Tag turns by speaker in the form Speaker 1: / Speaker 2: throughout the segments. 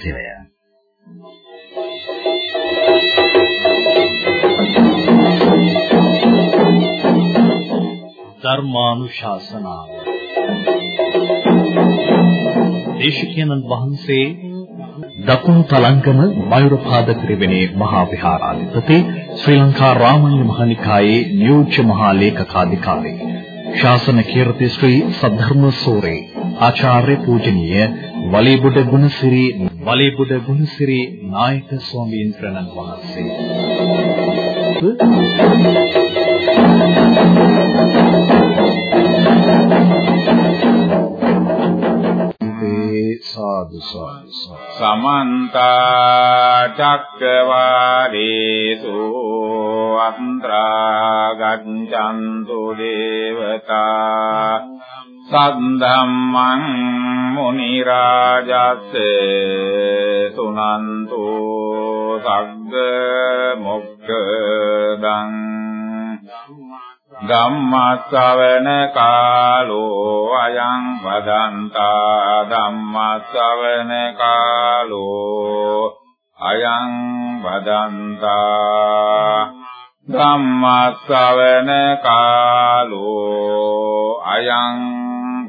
Speaker 1: සත්‍යය. ධර්මානුශාසනාව. දේශකයන්න් වහන්සේ දකුණු තලංගම මයුරපාද ත්‍රිවෙණේ මහා විහාරාධිපති ශ්‍රී ලංකා රාමණ්‍ය මහනිකායේ නියෝජ්‍ය මහා ලේකකාධිකාරී ශාසන කීර්ති ශ්‍රී සද්ධර්ම සූරේ ආචාර්ය පූජනීය වලීබුඩ ගුණසිරි වලීබුඩ ගුණසිරි නායක ස්වාමීන් වහන්සේ.
Speaker 2: සාදු සාදු. සමන්ත චක්කවාලේසු අන්ත්‍රා ගච්ඡන්තු දේවතා සද්ධම්මං මුනි රාජස්ස සුනන්තු සග්ග මොක්ඛදං ධම්මස්සවන කාලෝ අයං වදන්තා ධම්මස්සවන කාලෝ අයං වදන්තා ධම්මස්සවන කාලෝ අයං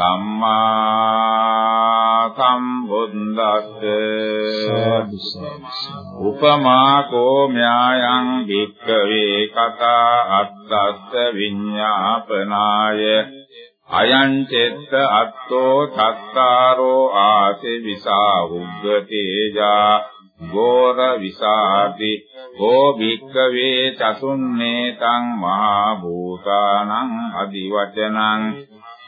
Speaker 2: සම්මා සම්බුද්දස්ස උපමා කෝම්‍යායන් වික්කවේ කතා අත්තස්ස විඤ්ඤාපනාය. අයං චෙත්ත අත්තෝ තත්තාරෝ ආසි විසා උග්ගතේජා ගෝර විසාති හෝ භික්කවේ චතුන්නේ තං මහා භූතානං අදිවචනං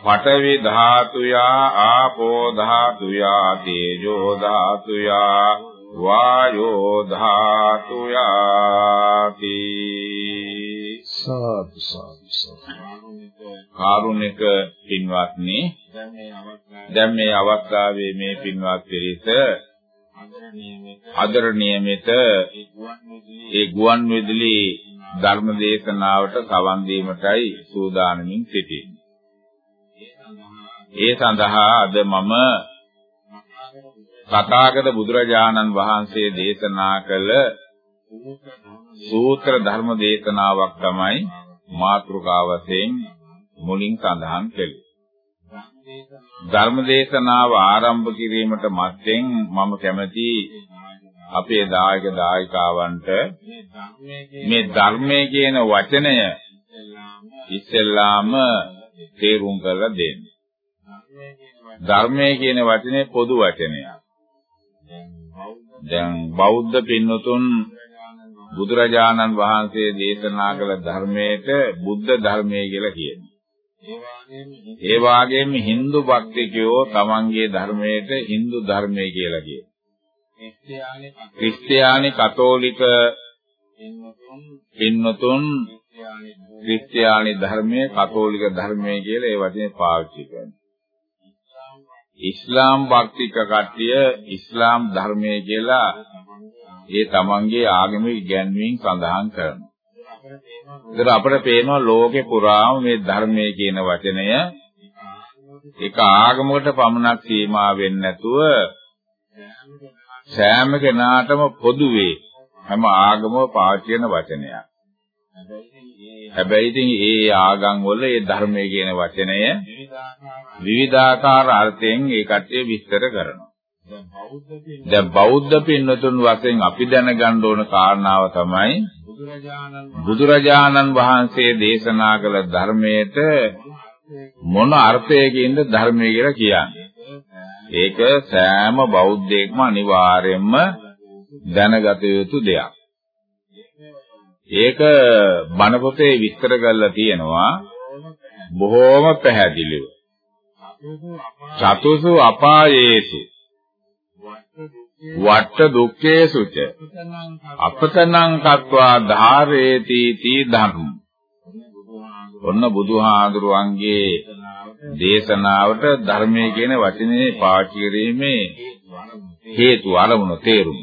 Speaker 2: පඨවි ධාතුයා ආපෝ ධාතුයා තේජෝ ධාතුයා වායෝ ධාතුයාති
Speaker 1: සාදු සාදු
Speaker 2: කාරුණික පින්වත්නි දැන් මේ අවස්ථාවේ මේ පින්වත් පිරිස ආදරණීයමිත ඒ ගුවන් විදුලි ධර්ම දේශනාවට සවන් දීමටයි සූදානමින් සිටින්නේ ඒ සඳහා අද මම තථාගත බුදුරජාණන් වහන්සේ දේශනා කළ සූත්‍ර ධර්ම දේශනාවක් තමයි මාතෘකාව වශයෙන් මුලින් සඳහන් කළේ. ධර්ම දේශනාව ආරම්භ කිරීමට මත්තෙන් මම කැමැති අපේ දායක දායිකාවන්ට මේ ධර්මයේ කියන වචනය ඉස්සෙල්ලාම තේරුම් කරලා දෙන්න. ධර්මය කියන වචනේ පොදු වචනයක්. දැන් බෞද්ධ පින්නතුන් බුදුරජාණන් වහන්සේ දේශනා කළ ධර්මයට බුද්ධ ධර්මය කියලා කියනවා. ඒ වගේම Hindu භක්තිකයෝ තමන්ගේ ධර්මයට Hindu ධර්මය කියලා කියනවා. ක්‍රිස්තියානි කතෝලික පින්නතුන් ක්‍රිස්තියානි ධර්මයේ කතෝලික ධර්මයේ කියලා ඒ වචනේ පාවිච්චි කරනවා. ඉස්ලාම් භක්තික කට්ටිය ඉස්ලාම් ධර්මයේ කියලා ඒ තමන්ගේ ආගමික ඉගැන්වීම් සඳහන් කරනවා. ඒතර අපිට පේනවා ලෝකේ පුරාම මේ ධර්මයේ කියන වචනය එක ආගමකට පමණක් සීමා වෙන්නේ නැතුව සෑම කෙනාටම පොදුවේ හැම ආගමම පාවිච්චි කරන වචනයක්. හැබැයි ඉතින් ඒ ආගම් වල ඒ ධර්මයේ කියන වචනය විවිධාකාර අර්ථයෙන් ඒ කට්ටිය විස්තර කරනවා. දැන් බෞද්ධ පින්නතුන් වශයෙන් අපි දැනගන්න ඕන කාරණාව තමයි බුදුරජාණන් වහන්සේ දේශනා කළ ධර්මයට මොන අර්ථයකින්ද ධර්මය කියලා කියන්නේ. ඒක සෑම බෞද්ධයෙක්ම අනිවාර්යයෙන්ම දැනගත යුතු දෙයක්. ඒක බණ පොතේ විස්තර කරලා තියෙනවා. බොහෝම පැහැදිලිව. චතුසු අපායේසු. වට දුක්ඛේසුච අපතනං කତ୍වා ධාරේති තී ධර්ම ඔන්න බුදුහාඳුරුවන්ගේ දේශනාවට ධර්මයේ කියන වචනේ පාවිච්චි කිරීමේ හේතු අරමුණ තේරුම.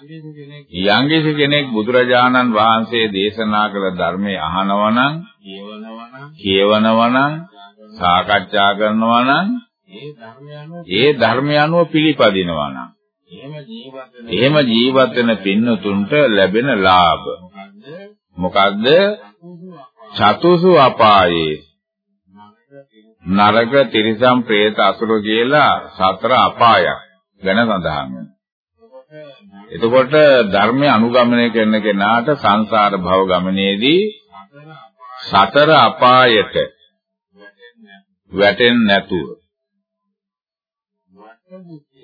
Speaker 2: යංගිසි කෙනෙක් බුදුරජාණන් වහන්සේ දේශනා කළ ධර්මයේ අහනවා නම් කියවනවා නම් සාකච්ඡා කරනවා නම් ඒ ධර්මය අනුව පිළිපදිනවා නම් එහෙම ජීවත් වෙන පින්නතුන්ට ලැබෙන ලාභ. මොකද්ද? චතුසු අපායේ නරක තිරිසන් പ്രേත අසුර කියලා සතර අපායක් ගැන සඳහන් වෙනවා. එතකොට ධර්මය අනුගමනය කරන කෙනාට සංසාර භව ගමනේදී සතර අපායට වැටෙන්නේ නැතුව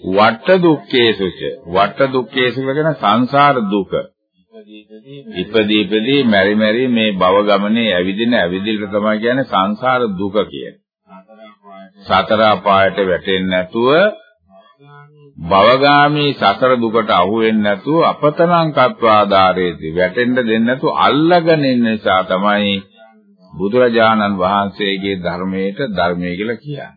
Speaker 2: වට දුක්ඛේසුච වට දුක්ඛේසු කියන සංසාර දුක. ඉපදී ඉපදී මෙරි මෙරි මේ භව ගමනේ ඇවිදින ඇවිදිල්ල තමයි කියන්නේ සංසාර දුක කියන්නේ. සතර අපායට වැටෙන්නේ නැතුව භවගාමී සතර දුකට අහු වෙන්නේ නැතුව අපතනං කත්වාදාරේති වැටෙන්න දෙන්නේ නැතුව අල්ලගෙන ඉන්න නිසා තමයි බුදුරජාණන් වහන්සේගේ ධර්මයට ධර්මය කියලා කියන්නේ.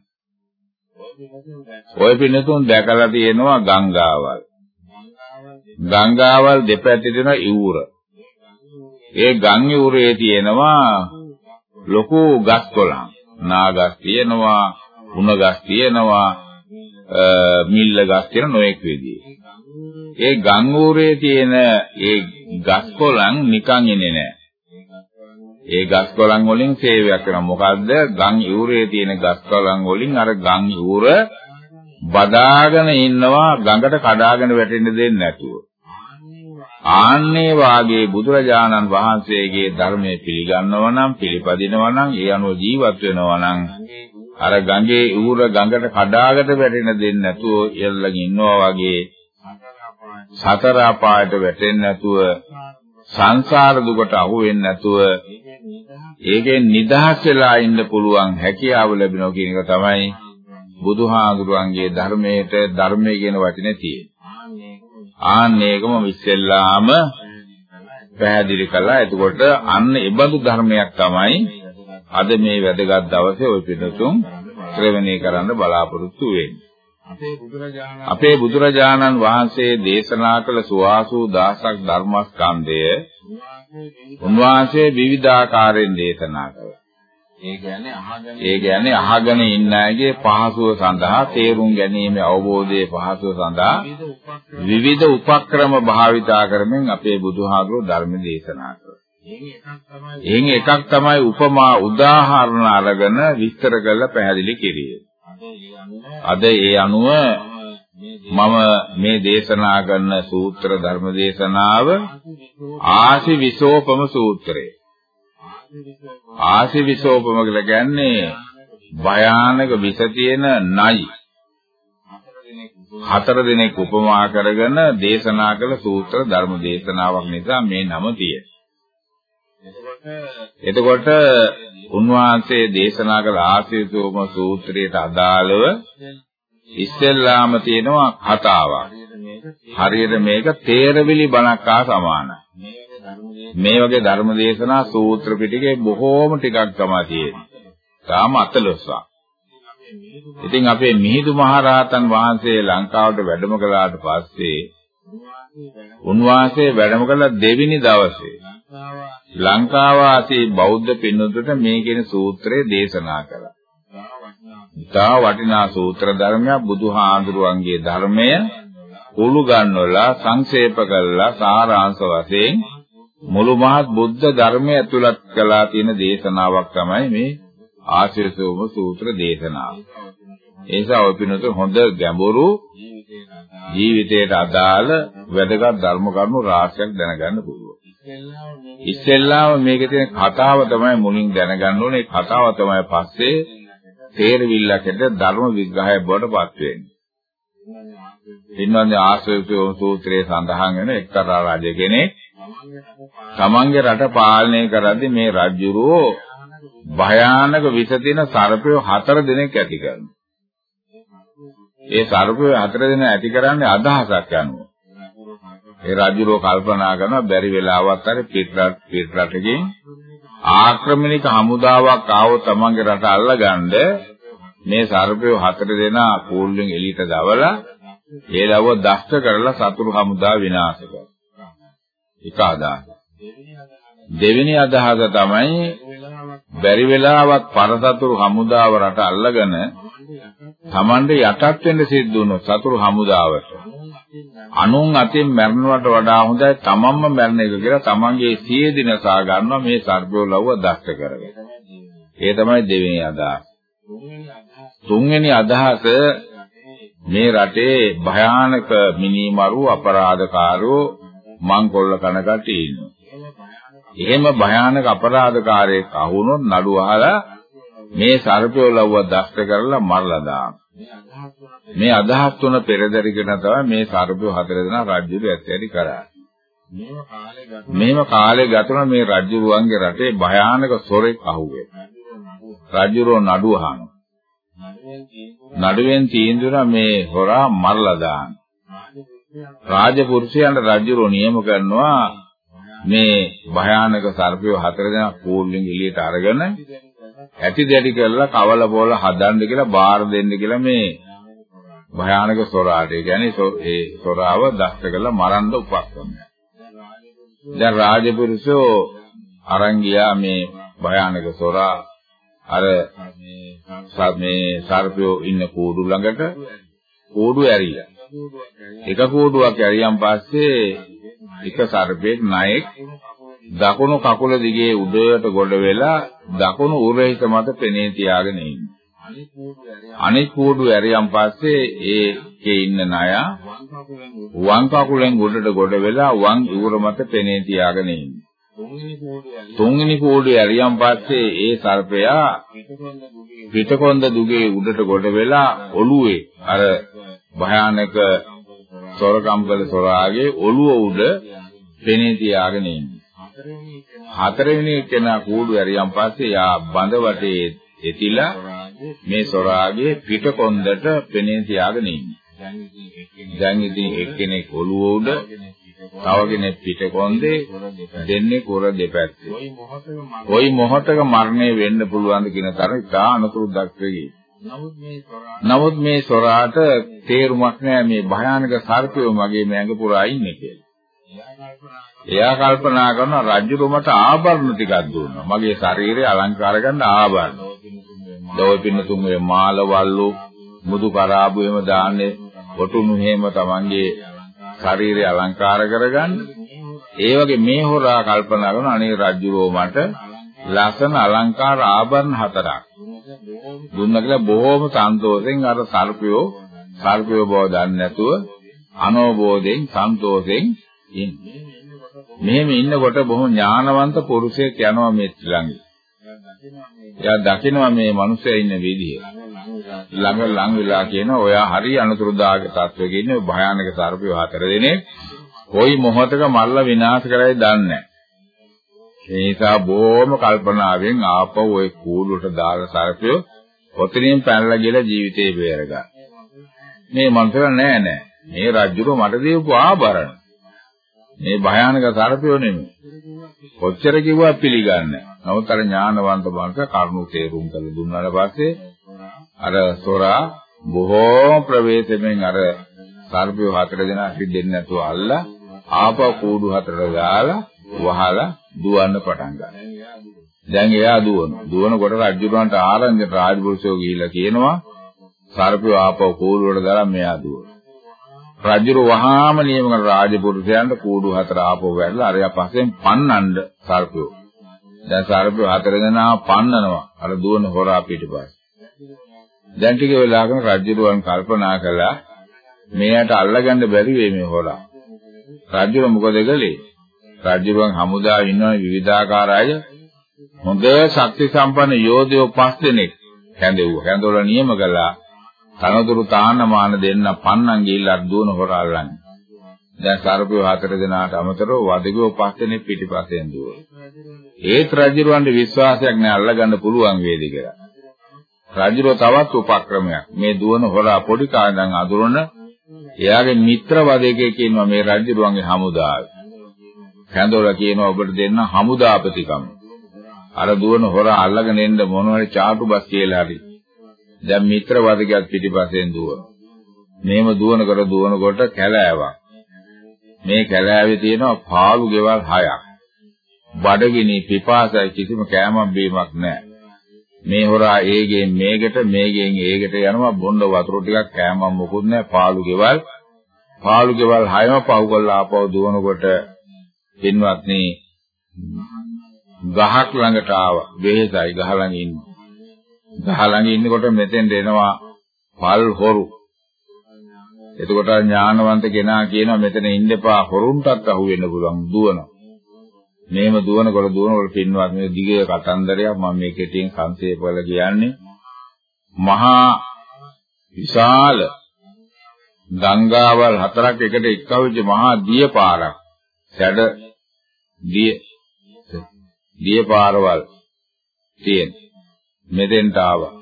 Speaker 2: ඔය පින්නතුන් දැකලා තියෙනවා ගංගාවල්. ගංගාවල් දෙපැත්තේ තියෙන ඉවුර. ඒ ගම් ඉවුරේ තියෙනවා ලොකු ගස් කොළන්. නාගස් තියෙනවා, උණ ගස් තියෙනවා, මිල්ල ගස් තියෙන නොඑක් විදිහේ. ඒ ගම් ඌරේ තියෙන ඒ ගස් කොළන් නිකන් ඉන්නේ නැහැ. ඒ ගස් කොළන් වලින් සේවයක් කරනවා. මොකද්ද? ගම් ඌරේ තියෙන ගස් කොළන් වලින් අර ගම් ඌර බදාගෙන ඉන්නවා ගඟට කඩාගෙන වැටෙන්න දෙන්නේ නැතුව. ආන්නේ වාගේ බුදුරජාණන් වහන්සේගේ ධර්මයේ පිළිගන්නවා නම් පිළිපදිනවා නම් ඒ අනුව ජීවත් වෙනවා නම් අර ගඟේ ඌර ගඟට කඩාගෙන වැටෙන්න දෙන්නේ නැතුව එල්ලගෙන ඉන්නවා වගේ සතර අපායට වැටෙන්නේ නැතුව සංසාර දුකට අහු වෙන්නේ නැතුව ඒකෙන් නිදහස් වෙලා ඉන්න පුළුවන් හැකියාව ලැබෙනවා කියන එක තමයි බුදුහාඳුරුවන්ගේ ධර්මයට ධර්මයේ කියන වචනේ තියෙන්නේ. ආන්න ඒකම ඉස්සෙල්ලාම පැහැදිලි කළා. එතකොට අන්න ඒ බඳු ධර්මයක් තමයි අද මේ වැදගත් දවසේ ওই පිටුතුන් ශ්‍රවණය කරන්න බලාපොරොත්තු වෙන්නේ. අපේ බුදුරජාණන් වහන්සේ දේශනා කළ සුවාසු දහසක් ධර්මස්කන්ධය උන්වහන්සේ විවිධාකාරයෙන් දේශනා කළා. ඒ කියන්නේ අහගෙන ඉන්න අයගේ පහසුව සඳහා තේරුම් ගැනීම අවබෝධයේ පහසුව සඳහා විවිධ උපක්‍රම භාවිතා කරමින් අපේ බුදුහාමුදුරුවෝ ධර්ම දේශනා කළා. එයින් එකක් තමයි උපමා උදාහරණ අරගෙන විස්තර කරලා පැහැදිලි කිරීම. අද ඒ අනුව මම මේ දේශනා කරන සූත්‍ර ධර්ම දේශනාව ආසි විසෝපම සූත්‍රය. ආසි විසෝපම කියලා කියන්නේ භයානක විස තියෙන නයි. හතර දිනක් උපමා කරගෙන දේශනා කළ සූත්‍ර ධර්ම දේශනාවක් නිසා මේ නම තියෙනවා. එතකොට උන්වහන්සේ දේශනා කළ ආසීතෝම සූත්‍රයට අදාළව ඉස්සෙල්ලාම තියෙනවා කතාවක්. හරියට මේක තේරවිලි බණක් හා සමානයි. මේ වගේ ධර්ම දේශනා සූත්‍ර පිටකේ බොහෝම ටිකක් තමයි තියෙන්නේ. තාම අතලොස්සක්. ඉතින් අපේ මිහිඳු මහරහතන් වහන්සේ ලංකාවට වැඩම කළාට පස්සේ උන්වහන්සේ වැඩම කළ දෙවෙනි දවසේ ලංකාවාසී බෞද්ධ පින්නතුන්ට මේ කියන සූත්‍රය දේශනා කළා. ඉතා වටිනා සූත්‍ර ධර්මයක් බුදුහාඳුරුවන්ගේ ධර්මය කුළු ගන්නවලා සංක්ෂේප කළා සාරාංශ වශයෙන් මුළු මහත් බුද්ධ ධර්මය ඇතුළත් කළා තියෙන දේශනාවක් තමයි මේ ආශිර්සෝම සූත්‍ර දේශනාව. ඒ නිසා ඔය පිනතු හොඳ ගැඹුරු ජීවිතයට අදාළ වැදගත් ධර්ම කරුණු රාශියක් දැනගන්න පුළුවන්. ඉස්සෙල්ලාම මේකේ තියෙන කතාව තමයි මුලින් දැනගන්න ඕනේ. කතාව තමයි පස්සේ තේරවිල්ලකට ධර්ම විග්‍රහය බවට පත් වෙන්නේ. ඉන්නන්නේ ආශ්‍රයෝ සූත්‍රයේ සඳහන් වෙන එක්තරා රජ කෙනෙක් තමන්ගේ රට පාලනය කරද්දී මේ රජුරෝ භයානක විස තියෙන සර්පය හතර දිනක් ඇති කරනවා. ඒ සර්පය හතර දෙනා ඇති කරන්නේ අදහසක් යනුව. ඒ රජුරෝ කල්පනා කරනවා බැරි වෙලාවත් හරි පිටරට පිටරටකින් ආක්‍රමණික හමුදාවක් ආවොත් තමන්ගේ රට අල්ලගන්න මේ සර්පය හතර දෙනා කූල්ලෙන් එළියට දවලා ඒ ලව දෂ්ට කරලා සතුරු හමුදා විනාශ කරනවා. එක අදහස. දෙවෙනි අදහස තමයි බැරි වෙලාවත් පරසතුරු හමුදාව රට අල්ලගෙන Tamande යටත් වෙන්න සිද්ධ වුණොත් සතුරු හමුදාවට අනුන් අතින් මැරෙනවට වඩා හොඳයි තමන්ම මැරෙන එක කියලා තමන්ගේ සිය දින සා ගන්නවා මේ සර්පය ලව්ව දෂ්ට කරගෙන. ඒ තමයි දෙවෙනි අදහස. තුන්වෙනි අදහස මේ රටේ භයානක මිනිමරු අපරාධකාරෝ මංකොල්ල කන කට්ටිය ඉන්නවා. එහෙම භයානක අපරාධකාරයෙක් අහුනොත් නඩු අහලා මේ සර්පය ලව්ව දෂ්ට කරලා මරලා දානවා. මේ අදහස් තුන පෙරදරිගෙන තමයි මේ සර්පය හතර දෙනා රාජ්‍යය ඇත්තටි කරා. මේම කාලේ ගතන මේ රජුරුවන්ගේ රටේ භයානක සොරෙක් අහුවේ. රජුරෝ නඩුව අහනවා. නඩුවෙන් තීන්දුව මේ හොරා මරලා දාන. රාජපුරුෂයන්ට රජුරෝ නියම කරනවා මේ භයානක සර්පය හතර දෙනා කූල්ලෙන් එළියට අරගෙන ඇටි දැටි කරලා කවල බෝල හදන්න කියලා බාර දෙන්න කියලා මේ භයානක සොරාට ඒ කියන්නේ ඒ සොරාව දෂ්ට කරලා මරන්න උපක්‍රමයක්. දැන් රාජපුරුෂෝ අරන් ගියා මේ භයානක සොරා අර මේ සර්පයෝ ඉන්න කූඩු ළඟට කූඩු ඇරියා. එක කූඩුවක් ඇරියන් පස්සේ එක සර්පෙක් ණයෙක් දකුණු කකුල දිගේ උඩට ගොඩ වෙලා දකුණු උරහිත මත පෙනී තියාගෙන ඉන්නේ. අනිත් කූඩු ඇරියන් පස්සේ ඒකේ ඉන්න ණයා වම් කකුලෙන් උඩට ගොඩ වෙලා වම් උර මත පෙනී තියාගෙන ඉන්නේ. තුන්වෙනි කූඩු ඇරියන් පස්සේ ඒ සර්පයා පිටකොන්ද දුගේ උඩට ගොඩ වෙලා ඔළුවේ අර භයානක සොරකම් කළ සොරාගේ ඔළුව උඩ පෙනී තියාගෙන ඉන්නේ. හතරවෙනි කෙනා කූඩු ඇරියන් පස්සේ යා බඳ වටේ එතිලා මේ සොරාගේ පිටකොන්දට පෙනී තියාගෙන ඉන්නේ. දැන් ඉතින් එක්කෙනෙක් ඔළුව උඩ තව කෙනෙක් පිටකොන්දේ දෙන්නේ කොර දෙපැත්තේ. කොයි මොහොතක මරණය වෙන්න පුළුවන්ද කියන තරම් ඉතා අනතුරුදක් වෙයි. නමුත් මේ සොරාට තේරුමක් නෑ මේ භයානක සර්පයෝ මගේ මැඟ පුරා ඉන්නේ කියලා. එයා කල්පනා කරනවා රජු මට ආභරණ ටිකක් දුන්නා. මගේ ශරීරය අලංකාර කරන්න ආභරණ. දවල් පින්නතුන් මේ මාලවල්ලු මුදු කරාබු එහෙම දාන්නේ ඔටුනු එහෙම තමන්ගේ ශරීරය අලංකාර කරගන්න. ඒ වගේ මේ හොරා කල්පනා කරන අනේ රජුරෝ මට ලස්සන අලංකාර ආභරණ හතරක් දුන්නා කියලා බොහොම සන්තෝෂෙන් අර සර්පයෝ සර්පයෝ බව දන්නේ නැතුව අනෝබෝධයෙන් සන්තෝෂෙන් ඉන්නේ. මෙහෙම ඉන්නකොට බොහොම ඥානවන්ත පුරුෂයෙක් යනවා මේ ළඟ. එයා දකිනවා මේ මිනිස්සයා ඉන්න විදිය. ළඟ ලඟ වෙලා කියනවා ඔයා හරි අනුතුරුදායක තත්වයක ඉන්නේ භයානක සර්පය හතර දෙනෙක්. කොයි මොහොතක මල්ල විනාශ කරයි දන්නේ නැහැ. ඒ නිසා බොහොම කල්පනාවෙන් ආපහු ওই කූඩුවට දාලා සර්පය ඔතනින් පැනලා ගිහලා ජීවිතේ බේරගන්න. මේ මන්තර නෑ නෑ. මේ රජුර මට දීපු ආභරණ. මේ භයානක සර්පයෝ නෙමෙයි. කොච්චර කිව්වා පිළිගන්නේ. නමුත් අර ඥානවන්ත බංක කරුණු තේරුම් කළ දුන්නාට පස්සේ අර සොරා බොහෝ ප්‍රවේශමෙන් අර සර්පයෝ හතර දෙනා හිටෙන්නේ නැතුව අල්ලා ආපහු කූඩු හතර දාලා වහලා දුවන්න පටන් ගන්නවා. දැන් එයා දුවන. දුවනකොට රජුරවන්ට ආරංචි රාජපුරුෂයෝ ගිහිල්ලා කියනවා සර්පය ආපහු කූඩුවට දාලා මෙයා දුවන. රජුර වහාම නියම කරන රාජපුරුෂයන්ට කූඩු හතර ආපහු වැරලා අරයා පස්සෙන් පන්නන්න සර්පයෝ. දැන් සර්පයෝ හතර දෙනා පන්නනවා. අර දුවන හොරා පිටිපස්ස. දැන් ටික වෙලාවකම රජුරුවන් කල්පනා කළා මෙයාට අල්ලගන්න බැරි වෙයි මේ හොරා. රජුර මොකද කළේ? රජුරුවන් හමුදාවේ ඉන්න විවිධාකාර අය හොඳ ශක්ති සම්පන්න යෝධයෝ පස් දෙනෙක් හැඳෙව්වා. හැඳවලා නියම කළා. තනතුරු තාන්නමාන දෙන්න පන්නන් ගිහිල්ලා දුවන හොරා අල්ලන්නේ. දැන් සර්පයෝ හතර දෙනාට අමතරව වදගෝ පස් දෙනෙක් පිටිපස්සෙන් දුවන. ඒත් රජුරවන්ට විශ්වාසයක් නෑ අල්ලගන්න පුළුවන් වේද කියලා. රජුරෝ තවත් උපක්‍රමයක් මේ දුවන හොරා පොඩි කාඳන් අඳුරන එයාගේ මිත්‍ර වදේකේ කියනවා මේ රජුරුවන්ගේ හමුදාව. කැඳවල කියනවා ඔබට දෙන්න හමුදාපතිකම. අර දුවන හොරා අල්ලගෙන එන්න මොනවද චාටු බස් කියලා හරි. දැන් මිත්‍ර වදකයක් පිටිපස්සෙන් දුවන. මේම දුවනකොට දුවනකොට කැලෑවක්. මේ කැලෑවේ තියෙනවා පාළු ගෙවල් හයක්. බඩගිනි පිපාසයි කිසිම කෑමක් බීමක් නැහැ. මේ හොරා ඒගෙන් මේකට මේගෙන් ඒකට යනවා බොණ්ඩ වතුර ටිකක් කෑමක් මොකුත් නැහැ පාළු ගෙවල්. පාළු ගෙවල් හයම පහු කරලා ආපහු දුවනකොට පින්වත්නි ගහක් ළඟට ආවා. වෙහෙසයි ගහ ළඟ ඉන්න. ගහ ළඟ ඉන්නකොට මෙතෙන් එනවා පල් හොරු. එතකොට ඥානවන්ත කෙනා කියනවා මෙතන ඉන්න එපා හොරුන්ටත් අහු වෙන්න පුළුවන් දුවනවා. මේම දුවනකොට දුවනකොට පින්වත් මේ දිගේ කතන්දරයක් මම මේ කෙටියෙන් සංක්ෂේපවල කියන්නේ මහා විශාල ගංගාවල් හතරක් එකට එක්කවෙච්ච මහා දිය පාරක් සැඩ දිය දිය පාරවල් තියෙන මෙතෙන්ට ආවා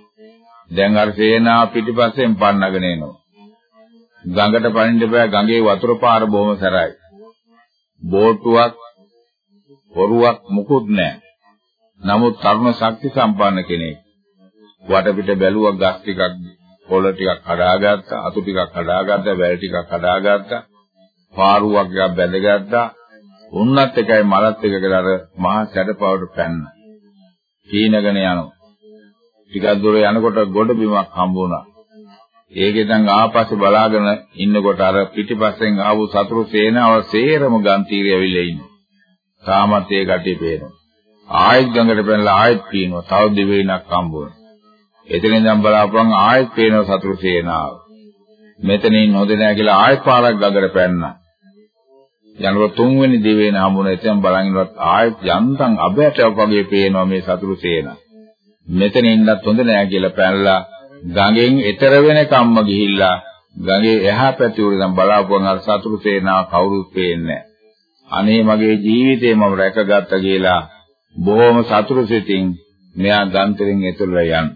Speaker 2: දැන් අර සේනා පිටිපස්සෙන් පන්නගෙන එනවා ගඟට පනින්න බෑ ගඟේ වතුර පාර බොහොම සරයි බෝට්ටුවක් හොරුවක් මුකුත් නැහැ. නමුත් තරුණ ශක්ති සම්පන්න කෙනෙක්. වටපිට බැලුවා ගස් ටිකක් පොළ ටිකක් හදාගත්තා, අතු ටිකක් හදාගත්තා, වැල් ටිකක් හදාගත්තා, පාරුවක් යක් බැඳගත්තා. උන්නත් එකයි මලත් එක කියලා අර මහා සැඩපවට පැන්න. කීනගෙන යනවා. ටිකක් දුර යනකොට ගොඩ බිමක් හම්බුණා. ඒකෙන් දැන් ආපස්සේ බලාගෙන ඉන්නකොට අර පිටිපස්සෙන් ආපු සතුරු සේනාව සේරම ගන්තීරිය ඇවිල්ලා ඉන්නේ. තාමත් ඒ ගැටේ පේනවා. ආයෙත් ගඟට පැනලා ආයෙත් පීනවා. තව දෙවෙනික් හම්බුන. එතනින් දැන් බලාපුවම ආයෙත් පේනවා සතුරු සේනාව. මෙතනින් නොදෙනා කියලා ආයෙත් පාරක් ගඟට පැන්නා. යනකොට තුන්වෙනි දෙවෙනි හම්බුන එතෙන් බලන් ඉන්නවත් ආයෙත් යන්තම් අබෑටයක් වගේ පේනවා මේ සතුරු සේනාව. මෙතන ඉන්නත් හොඳ නෑ කියලා පැනලා ගඟෙන් එතර වෙනකම්ම ගිහිල්ලා ගඟේ එහා පැති උඩ දැන් බලාපුවම අර සතුරු සේනාව කවුරුත් පේන්නේ නෑ. අනේ මගේ ජීවිතේ මම රැකගත්තා කියලා බොහොම සතුටු සිතින් මෙයා ගන්තරින් එතුල්ලා යන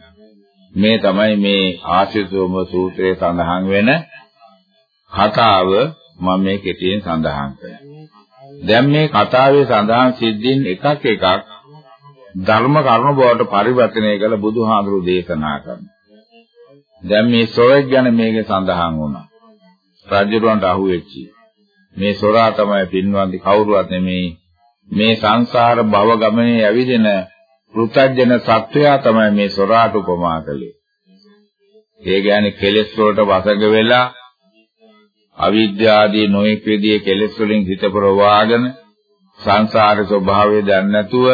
Speaker 2: මේ තමයි මේ ආශිතෝම සූත්‍රයේ සඳහන් වෙන කතාව මම මේ කෙටියෙන් සඳහන් කරනවා. දැන් මේ කතාවේ සඳහන් සිද්ධීන් එකක් එකක් ධර්ම කරුණ බවට පරිවර්තනය කළ බුදුහාඳුරු දේශනා කරනවා. දැන් මේ සොරෙක් ගැන මේකේ සඳහන් වුණා. රජුරවන්ට අහුවෙච්චි. මේ සොරා තමයි පින්වන්දි කවුරුවත් නෙමේ මේ සංසාර භව ගමනේ ඇවිදින පෘථජන සත්වයා තමයි මේ සොරාට උපමා කළේ. ඒ කියන්නේ කෙලෙස් වලට වසඟ වෙලා අවිද්‍යාදී නොයෙක් විදිහේ කෙලෙස් වලින් හිත ප්‍රවාහගෙන සංසාර ස්වභාවය දන්නේ නැතුව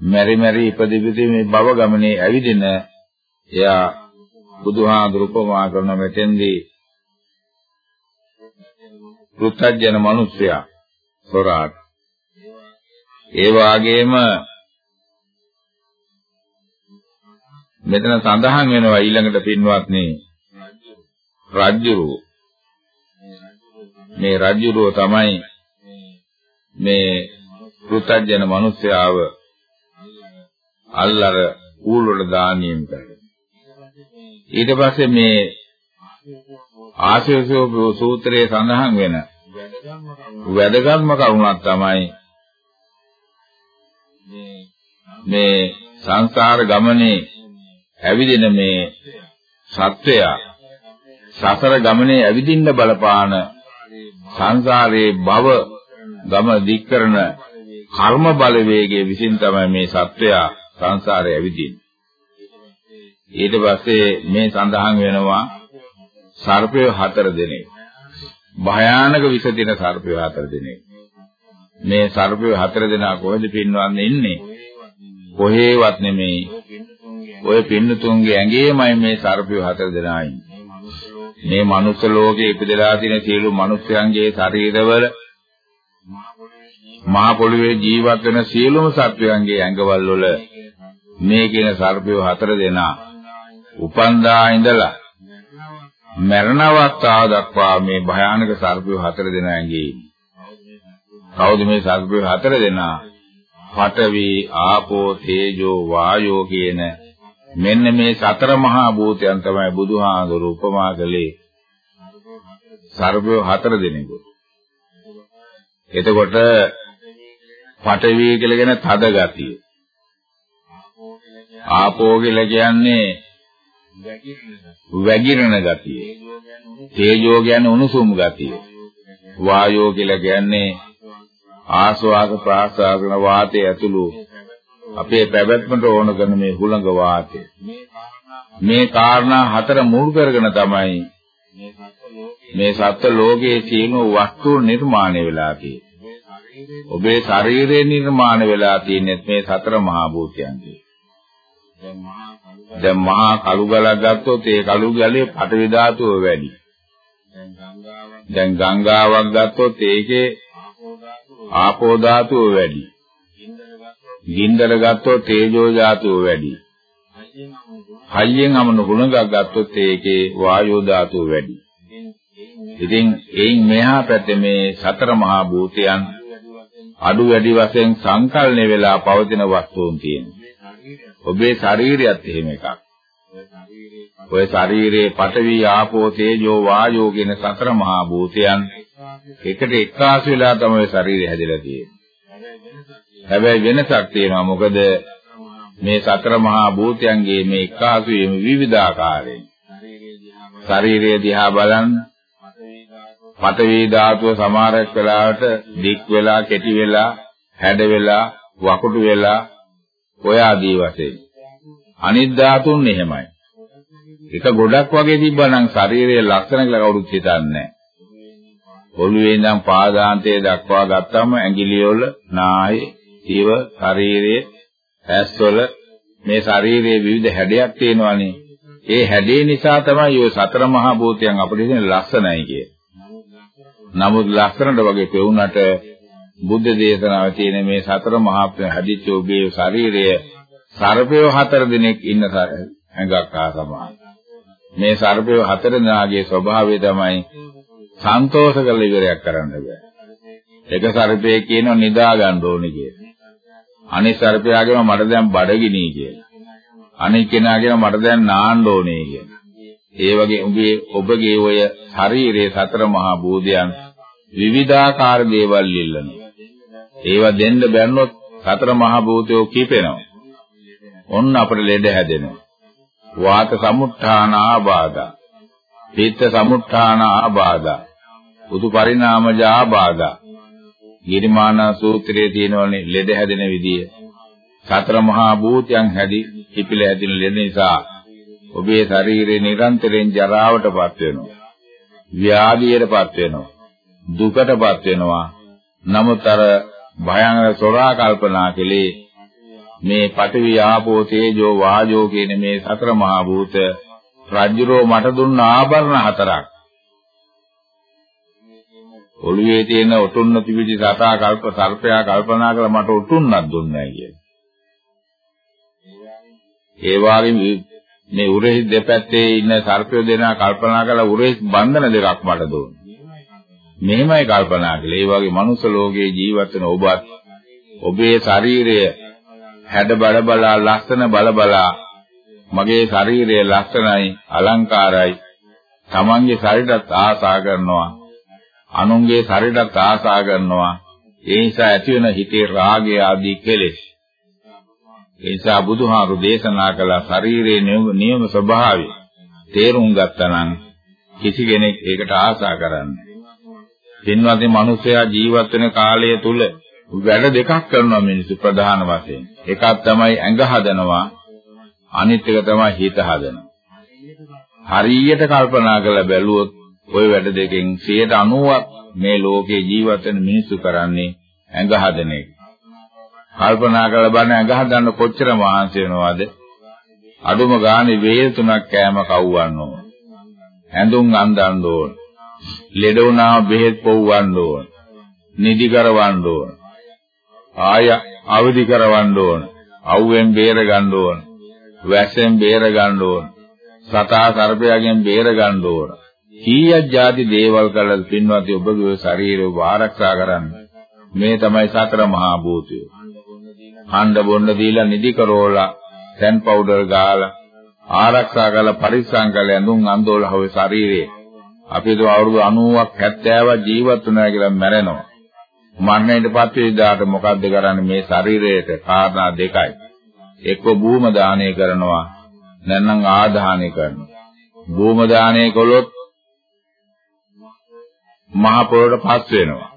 Speaker 2: මෙරි මෙරි ඉපදිවිදි මේ භව ගමනේ ඇවිදින එයා බුදුහාඳුරු උපමා කරන මෙතෙන්දී පෘථජන මිනිසයා සොරාට. ඒ වාගේම මෙතන සඳහන් වෙනවා ඊළඟට පින්වත්නි රජ්ජුරුව මේ රජ්ජුරුව තමයි මේ පෘථජන මිනිසයාව අල්ලර ඌල් වල දානියෙන් කරේ ඊට පස්සේ මේ ආශේසෝ සූත්‍රයේ සඳහන් වෙන වැදගත්ම කරුණක් තමයි මේ සංසාර ගමනේ ඇවිදින මේ සත්වය සසර ගමනේ ඇවිදින්න බලපාන සංසාරයේ භව ගම දික් කරන කර්ම බලවේගයේ විසින් තමයි මේ සත්වය සංසාරේ ඇවිදින්නේ ඊට පස්සේ මේ සඳහන් වෙනවා සර්පය හතර දෙනෙක්. භයානක විස දින සර්පය හතර දෙනෙක්. මේ සර්පය හතර දෙනා කොහෙද පින්වන්නේ ඉන්නේ? කොහේවත් නෙමෙයි. ඔය පින්නතුන්ගේ ඇඟේමයි මේ සර්පය හතර දෙනා මේ මනුස්ස ලෝකයේ ඉපදලා තියෙන සියලු මිනිස්යන්ගේ ශරීරවල මහ පොළවේ ජීවත් වෙන සියලුම සත්වයන්ගේ ඇඟවල් වල මේ කියන සර්පය හතර දෙනා උපන්දා ඉඳලා මරණ අවස්ථාව දක්වා මේ භයානක සර්පය හතර දෙනා ඇඟේ. කවුද මේ සර්පය හතර දෙනා? පඨවි, ආපෝ, තේජෝ, වායෝ කියන මෙන්න මේ සතර මහා භූතයන් තමයි බුදුහාඳුරු උපමා කළේ සර්වය හතර දෙනෙකුට. එතකොට පඨවි කියලා කියන තද ගතිය. ආපෝ කියලා කියන්නේ වැగిරෙන ගතිය. තේජෝ කියන්නේ උණුසුම් ගතිය. වායෝ කියලා කියන්නේ ආස්වාද ප්‍රාස්වාද වාතය ඇතුළු අපේ පැවැත්මට ඕන කරන මේ හුළඟ වාතය. මේ කාරණා හතර මුල් කරගෙන තමයි මේ සත්ත්ව ලෝකයේ තියෙන වස්තු නිර්මාණය වෙලා තියෙන්නේ. ඔබේ ශරීරය නිර්මාණය වෙලා තියෙන්නේ මේ සතර මහා භූතයන්ගේ. දැන් මහා කළු ගලක් ගත්තොත් ඒ කළු ගලේ පටවි ධාතුව වැඩි. දැන් ගංගාවක් ගත්තොත් ඒකේ ආපෝ ධාතුව වැඩි. ගින්දර ගත්තොත් තේජෝ ධාතුව වැඩි. හයියෙන් අමන ගුණයක් ගත්තොත් ඒකේ වායෝ ධාතුව වැඩි. ඉතින් එයින් මෙහා පැත්තේ මේ සතර මහා භූතයන් අඩු වැඩි වශයෙන් සංකල්පණය වෙලා පවතින වස්තුන් තියෙනවා. ඔබේ ශරීරයත් එහෙම එකක්. ඔය ශරීරයේ පඨවි ආපෝ තේජෝ වායෝ කියන සතර මහා භූතයන් එකට එකාසු වෙලා තමයි ශරීරය හැදලා තියෙන්නේ. හැබැයි වෙනසක් තියෙනවා මොකද මේ සතර මහා භූතයන්ගේ මේ එකාසු වීම විවිධාකාරයෙන්. ශරීරය දිහා බලන්න පඨවි ධාතුව සමහරක් වෙලාවට දික් වෙලා කෙටි වෙලා හැඩ වෙලා වකුටු වෙලා ඔය ආදී වශයෙන් අනිත් ධාතුන් එහෙමයි. එක ගොඩක් වගේ තිබ්බනම් ශරීරයේ ලක්ෂණ කියලා කවුරුත් හිතන්නේ නැහැ. ඔළුවේ ඉඳන් පාදාන්තයේ දක්වා ගත්තම ඇඟිලි වල නායේ දිව ශරීරයේ ඇස්වල මේ ශරීරයේ විවිධ හැඩයක් තියෙනවානේ. ඒ හැඩේ නිසා තමයි ඔය සතර මහා භූතයන් අපිට ඉතින් ලස්සනයි කියන්නේ නමුත් ලස්සනට වගේ පෙවුනට බුද්ධ දේශනාවේ තියෙන මේ සතර මහා හැදිච්ච ඔබේ ශරීරය සර්පය හතර දිනක් ඉන්න ඇඟක් හා සමානයි. මේ සර්පය හතර දිනාගේ ස්වභාවය තමයි සන්තෝෂ කළ ඉවරයක් කරන්න බෑ. එක සර්පයෙක් කියනවා නිදා ගන්න ඕනේ කියලා. අනිත් සර්පයාගේම මට දැන් බඩගිනි කියලා. අනිත් කෙනා කියනවා මට දැන් නාන්න ඕනේ කියලා. ඒ වගේ උඹේ ඔබගේ ඔය ශරීරයේ සතර මහා භූතයන් විවිධාකාර දේවල් ඉල්ලනවා. ඒවා දෙන්න බැන්නොත් සතර මහා භූතයෝ කිපෙනවා. ඔන්න අපිට ලෙඩ හැදෙනවා. වාත සමුත්ථාන ආබාධා. පිත්ත සමුත්ථාන ආබාධා. උතු පරිණාමජ ආබාධා. ගිරිමාන සූත්‍රයේ තියෙනවනේ ලෙඩ හැදෙන විදිය. සතර මහා භූතයන් හැදි කිපිල හැදෙන ලෙඩ නිසා ඔබේ ශරීරේ නිරන්තරයෙන් ජරාවටපත් වෙනවා. ව්‍යාධියටපත් වෙනවා. දුකටපත් වෙනවා. නමුත් අර භයානක සොරා කල්පනා කලේ මේ පඨවි ආපෝ තේජෝ වායෝ කියන මේ සතර මහා භූත රජ්ජුරෝ මට දුන්න ආභරණ හතරක්. ඔළුවේ තියෙන ඔටුන්න තිබිලි සතා කල්ප සර්පයා කල්පනා කරලා මට ඔටුන්නක් දුන්නේ කියලා. ඒ වගේම මේ උරහිස් දෙපැත්තේ ඉන්න සර්පය දෙනා කල්පනා කරලා උරහිස් බන්ධන දෙකක් මට දුන්නා. මෙහෙමයි කල්පනා කළේ. ඒ වගේ මනුස්ස ලෝකයේ ජීවත් වෙන ඔබත් ඔබේ ශරීරය හැඩ බල බලා ලස්සන බල බලා මගේ ශරීරය ලස්සනයි අලංකාරයි. Tamange ශරීරයත් ආසා කරනවා. අනුන්ගේ ශරීරයත් ආසා කරනවා. ඒ නිසා ඇති වෙන හිතේ රාගය ආදී කෙලෙස් ඒ නිසා බුදුහාරු දේශනා කළ ශරීරයේ නියම ස්වභාවය තේරුම් ගත්තනම් කිසි කෙනෙක් ඒකට ආසා කරන්නේ. පින්වත්නි මිනිසයා ජීවත් වෙන කාලය තුල වැඩ දෙකක් කරනවා මිනිස්සු ප්‍රධාන වශයෙන්. එකක් තමයි ඇඟ හදනවා අනිත් එක තමයි හිත හදනවා. හරියට කල්පනා කරලා බැලුවොත් ওই වැඩ දෙකෙන් 90ක් මේ ලෝකේ ජීවත් වෙන මිනිස්සු කරන්නේ ඇඟ හදන එක. කල්පනා කරලා බලන්න ඇඟ හදන්න කොච්චර මහන්සි වෙනවද? අඩුම ගානේ වේල් තුනක් කෑම කවුවන්න ඕන. ඇඳුම් අඳින්න ඕන. ලෙඩ වුණාම බෙහෙත් පොව්වන්න ඕන. නිදි කරවන්න ඕන. ආය අවදි කරවන්න ඕන. අවුවෙන් බේර ගන්න ඕන. වැස්සෙන් බේර ගන්න ඕන. සතා සර්පයාගෙන් බේර ගන්න ඕන. කීයක් ಜಾති දේවල් කළද පින්වත්නි ඔබගේ ශරීරය ආරක්ෂා කරන්න. මේ තමයි සතර මහා භූතය. හඬ බොන්න දීලා නිදි කරෝලා සැන් පවුඩර් ගාලා ආරක්ෂා කරලා පරිස්සම් කරලා ඇඳුම් අඳෝලහවේ ශරීරේ අපි දු අවුරුදු 90ක් 70ක් ජීවත් වුණා කියලා මැරෙනවා. මරණයට පත් වෙදාට මොකද්ද කරන්නේ මේ ශරීරයට කාරණා දෙකයි. එක්ක භූම දානය කරනවා නැත්නම් ආදානය කරනවා. භූම දානය කළොත් මහ පොළොවට පස් වෙනවා.